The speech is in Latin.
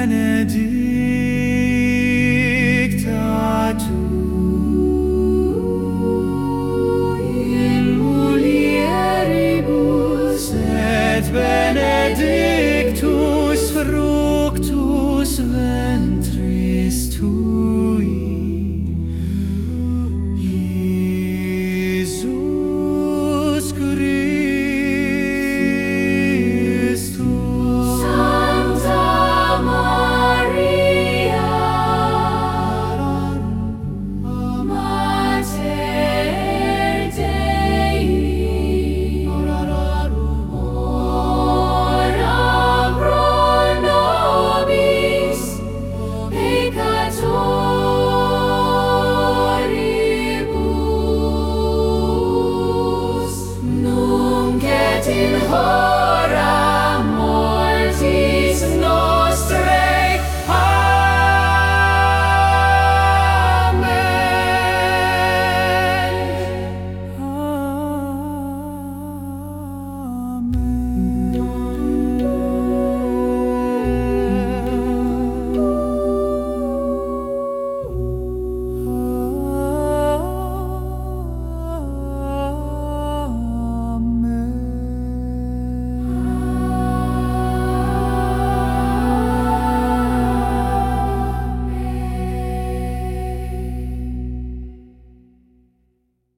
benedicta tu in et benedictus fructus ventris in hope.